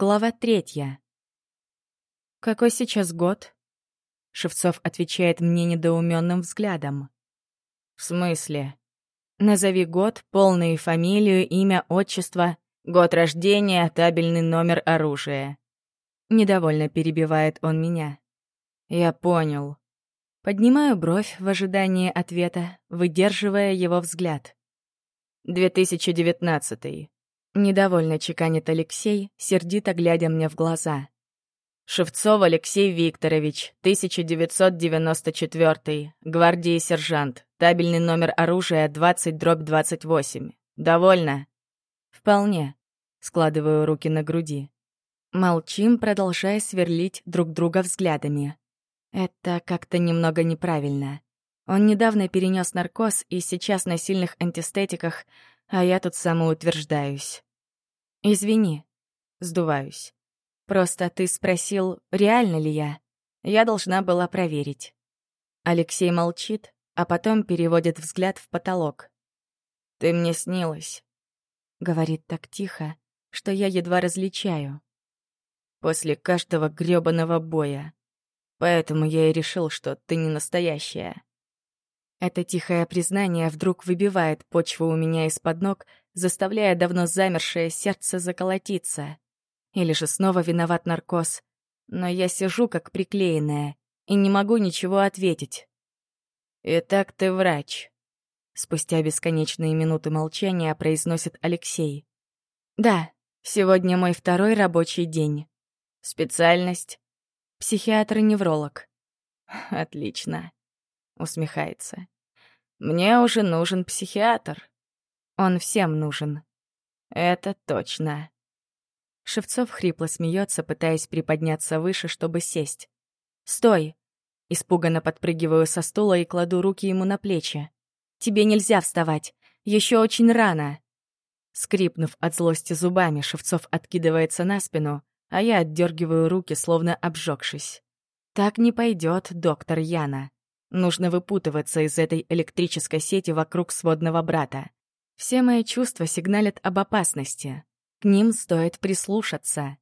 Глава третья. «Какой сейчас год?» Шевцов отвечает мне недоуменным взглядом. «В смысле?» «Назови год, полную фамилию, имя, отчество, год рождения, табельный номер оружия». Недовольно перебивает он меня. «Я понял». Поднимаю бровь в ожидании ответа, выдерживая его взгляд. «2019». Недовольно чеканит Алексей, сердито глядя мне в глаза. Шевцов Алексей Викторович, 1994, гвардии сержант, табельный номер оружия 20-28. Довольно? Вполне. Складываю руки на груди. Молчим, продолжая сверлить друг друга взглядами. Это как-то немного неправильно. Он недавно перенес наркоз и сейчас на сильных антистетиках а я тут самоутверждаюсь. Извини, сдуваюсь. Просто ты спросил, реально ли я. Я должна была проверить. Алексей молчит, а потом переводит взгляд в потолок. «Ты мне снилась», — говорит так тихо, что я едва различаю. «После каждого грёбаного боя. Поэтому я и решил, что ты не настоящая. Это тихое признание вдруг выбивает почву у меня из-под ног, заставляя давно замершее сердце заколотиться. Или же снова виноват наркоз. Но я сижу как приклеенная и не могу ничего ответить. «Итак, ты врач», — спустя бесконечные минуты молчания произносит Алексей. «Да, сегодня мой второй рабочий день. Специальность — психиатр-невролог». «Отлично», усмехается. «Мне уже нужен психиатр. Он всем нужен». «Это точно». Шевцов хрипло смеется, пытаясь приподняться выше, чтобы сесть. «Стой!» Испуганно подпрыгиваю со стула и кладу руки ему на плечи. «Тебе нельзя вставать. Еще очень рано». Скрипнув от злости зубами, Шевцов откидывается на спину, а я отдергиваю руки, словно обжегшись. «Так не пойдет, доктор Яна». Нужно выпутываться из этой электрической сети вокруг сводного брата. Все мои чувства сигналят об опасности. К ним стоит прислушаться.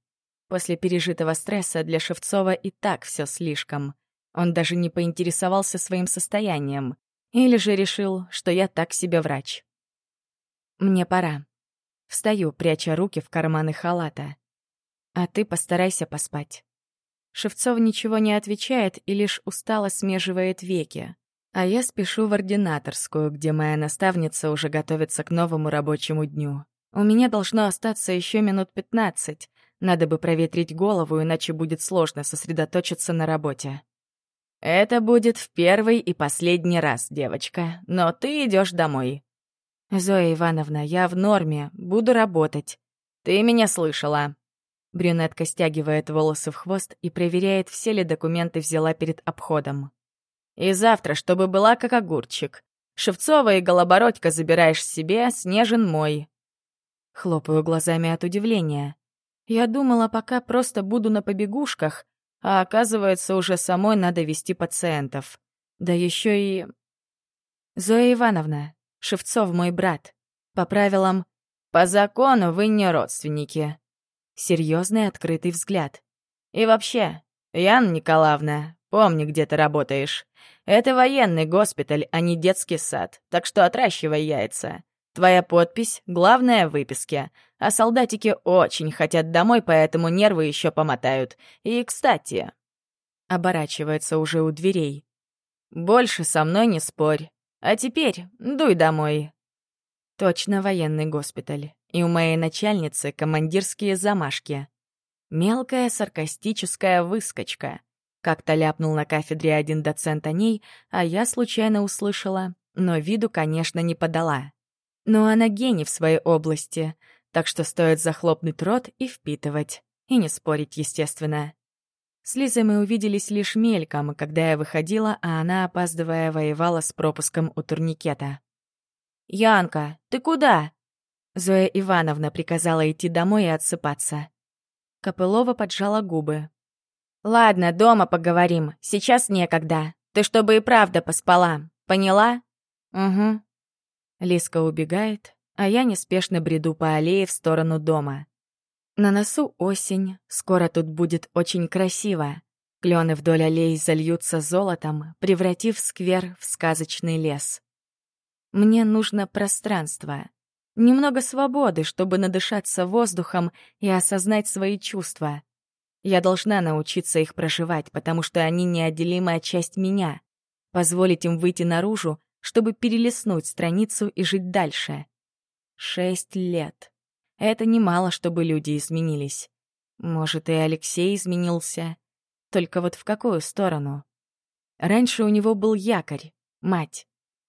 После пережитого стресса для Шевцова и так все слишком. Он даже не поинтересовался своим состоянием. Или же решил, что я так себе врач. Мне пора. Встаю, пряча руки в карманы халата. А ты постарайся поспать. Шевцов ничего не отвечает и лишь устало смеживает веки. А я спешу в ординаторскую, где моя наставница уже готовится к новому рабочему дню. У меня должно остаться еще минут 15. Надо бы проветрить голову, иначе будет сложно сосредоточиться на работе. Это будет в первый и последний раз, девочка, но ты идешь домой. Зоя Ивановна, я в норме, буду работать. Ты меня слышала. Брюнетка стягивает волосы в хвост и проверяет, все ли документы взяла перед обходом. «И завтра, чтобы была как огурчик. Шевцова и Голобородька забираешь себе, Снежин мой». Хлопаю глазами от удивления. Я думала, пока просто буду на побегушках, а оказывается, уже самой надо вести пациентов. Да еще и... Зоя Ивановна, Шевцов мой брат. По правилам, по закону вы не родственники серьезный открытый взгляд. «И вообще, Ян Николаевна, помни, где ты работаешь. Это военный госпиталь, а не детский сад, так что отращивай яйца. Твоя подпись — главная в выписке. А солдатики очень хотят домой, поэтому нервы еще помотают. И, кстати...» Оборачивается уже у дверей. «Больше со мной не спорь. А теперь дуй домой». Точно военный госпиталь и у моей начальницы командирские замашки. Мелкая саркастическая выскочка. Как-то ляпнул на кафедре один доцент о ней, а я случайно услышала, но виду, конечно, не подала. Но она гений в своей области, так что стоит захлопнуть рот и впитывать. И не спорить, естественно. С Лизой мы увиделись лишь мельком, когда я выходила, а она, опаздывая, воевала с пропуском у турникета. «Янка, ты куда?» Зоя Ивановна приказала идти домой и отсыпаться. Копылова поджала губы. «Ладно, дома поговорим. Сейчас некогда. Ты чтобы и правда поспала. Поняла?» «Угу». Лиска убегает, а я неспешно бреду по аллее в сторону дома. На носу осень, скоро тут будет очень красиво. Клены вдоль аллей зальются золотом, превратив сквер в сказочный лес. Мне нужно пространство немного свободы, чтобы надышаться воздухом и осознать свои чувства. Я должна научиться их проживать, потому что они неотделимая часть меня. Позволить им выйти наружу, чтобы перелистнуть страницу и жить дальше. Шесть лет. Это немало, чтобы люди изменились. Может, и Алексей изменился. Только вот в какую сторону? Раньше у него был якорь, мать.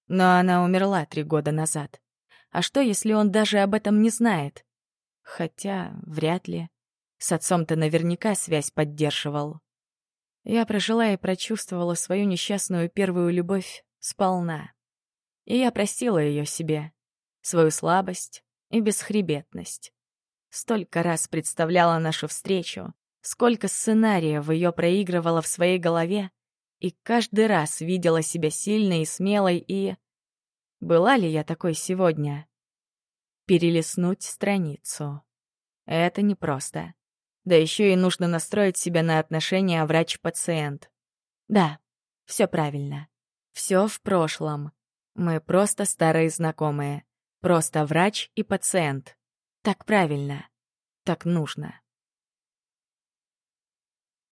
Но она умерла три года назад. А что, если он даже об этом не знает? Хотя, вряд ли. С отцом-то наверняка связь поддерживал. Я прожила и прочувствовала свою несчастную первую любовь сполна. И я простила ее себе, свою слабость и бесхребетность. Столько раз представляла нашу встречу, сколько сценариев ее проигрывала в своей голове, и каждый раз видела себя сильной и смелой и была ли я такой сегодня? Перелистнуть страницу. Это непросто. Да еще и нужно настроить себя на отношения врач-пациент. Да, все правильно. Все в прошлом. Мы просто старые знакомые. Просто врач и пациент. Так правильно. Так нужно.